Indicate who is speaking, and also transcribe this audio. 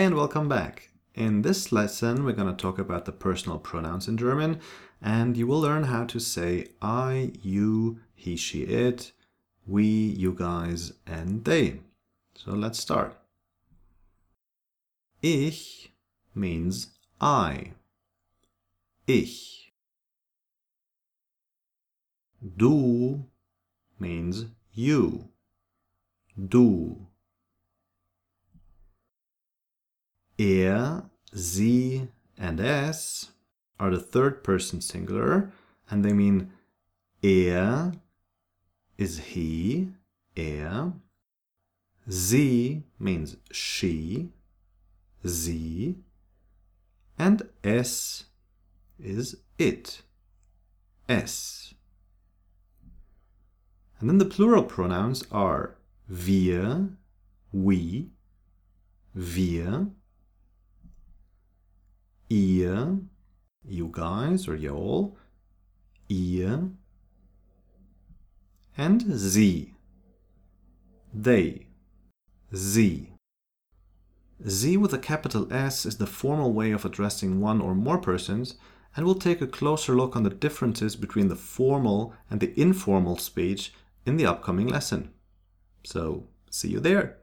Speaker 1: And welcome back. In this lesson, we're going to talk about the personal pronouns in German, and you will learn how to say I, you, he, she, it, we, you guys, and they. So let's start. Ich means I. Ich. Du means you. Du. Er, sie, and es are the third person singular, and they mean er is he, er. Sie means she, sie. And es is it, es. And then the plural pronouns are wir, we, wir, ihr, you guys or y'all, ihr, and sie, they, sie. Z with a capital S is the formal way of addressing one or more persons, and we'll take a closer look on the differences between the formal and the informal speech in the upcoming lesson. So, see you there!